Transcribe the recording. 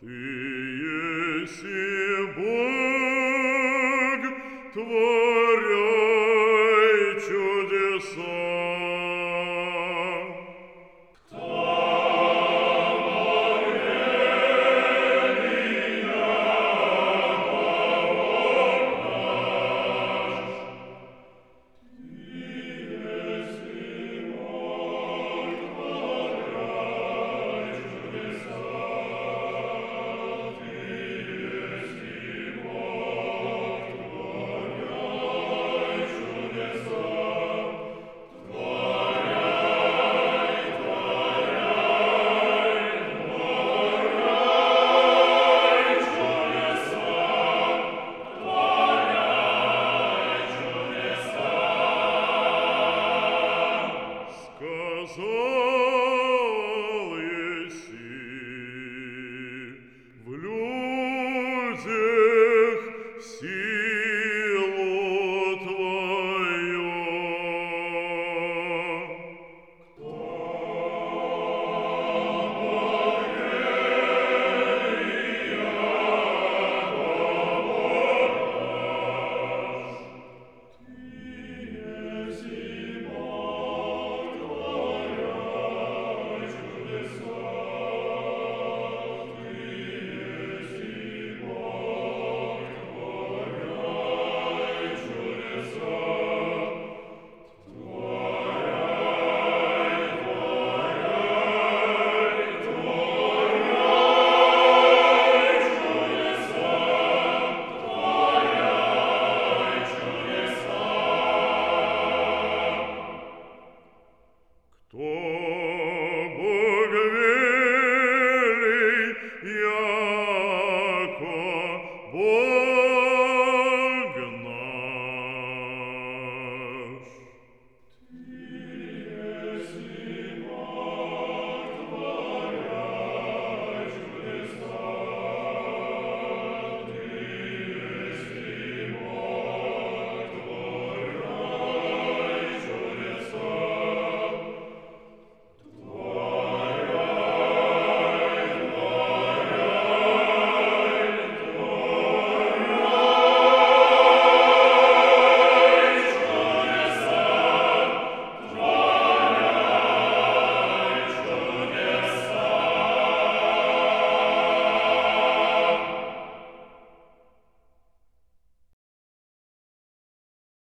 Ты есть Бог, Творец, so